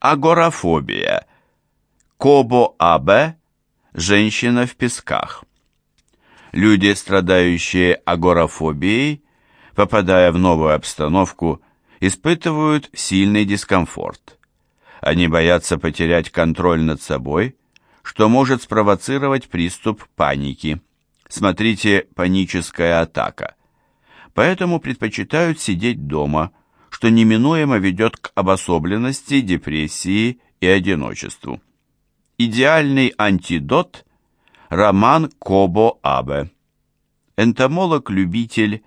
Агорафобия. Кобо-абе – женщина в песках. Люди, страдающие агорафобией, попадая в новую обстановку, испытывают сильный дискомфорт. Они боятся потерять контроль над собой, что может спровоцировать приступ паники. Смотрите «Паническая атака». Поэтому предпочитают сидеть дома, что неминуемо ведет к обособленности, депрессии и одиночеству. Идеальный антидот – роман Кобо Абе. Энтомолог-любитель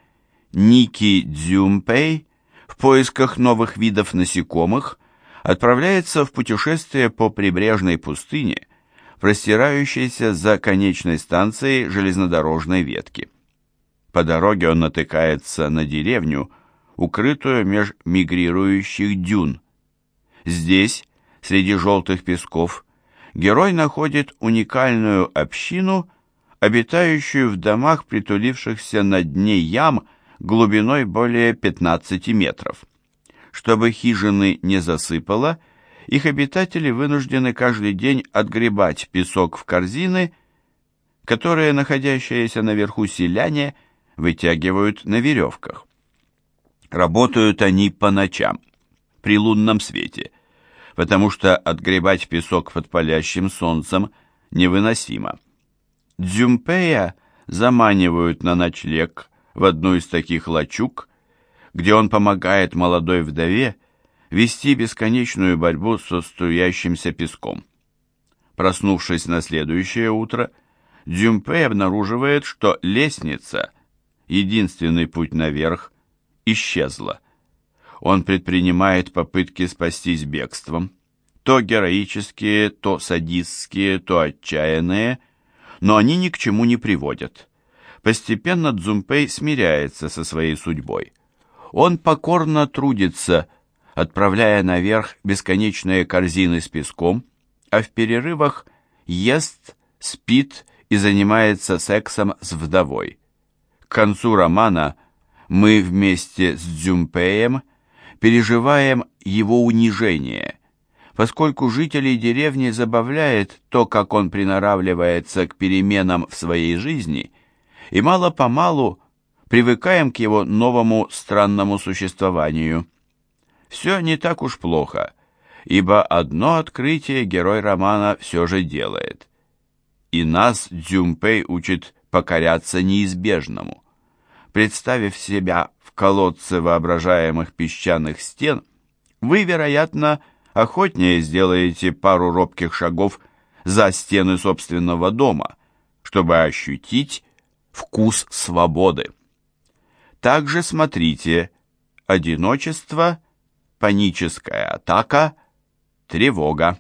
Ники Дзюмпей в поисках новых видов насекомых отправляется в путешествие по прибрежной пустыне, простирающейся за конечной станцией железнодорожной ветки. По дороге он натыкается на деревню, укрытую меж мигрирующих дюн. Здесь, среди желтых песков, герой находит уникальную общину, обитающую в домах, притулившихся на дне ям глубиной более 15 метров. Чтобы хижины не засыпало, их обитатели вынуждены каждый день отгребать песок в корзины, которые находящиеся наверху селяне вытягивают на веревках. Работают они по ночам, при лунном свете, потому что отгребать песок под палящим солнцем невыносимо. Дзюмпея заманивают на ночлег в одну из таких лачуг, где он помогает молодой вдове вести бесконечную борьбу со струящимся песком. Проснувшись на следующее утро, Дзюмпей обнаруживает, что лестница, единственный путь наверх, исчезла. Он предпринимает попытки спастись бегством, то героические, то садистские, то отчаянные, но они ни к чему не приводят. Постепенно Дзумпей смиряется со своей судьбой. Он покорно трудится, отправляя наверх бесконечные корзины с песком, а в перерывах ест, спит и занимается сексом с вдовой. К концу романа мы вместе с Дзюмпеем переживаем его унижение, поскольку жителей деревни забавляет то, как он приноравливается к переменам в своей жизни, и мало-помалу привыкаем к его новому странному существованию. Все не так уж плохо, ибо одно открытие герой романа все же делает. И нас Дзюмпей учит покоряться неизбежному. Представив себя в колодце воображаемых песчаных стен, вы, вероятно, охотнее сделаете пару робких шагов за стены собственного дома, чтобы ощутить вкус свободы. Также смотрите «Одиночество», «Паническая атака», «Тревога».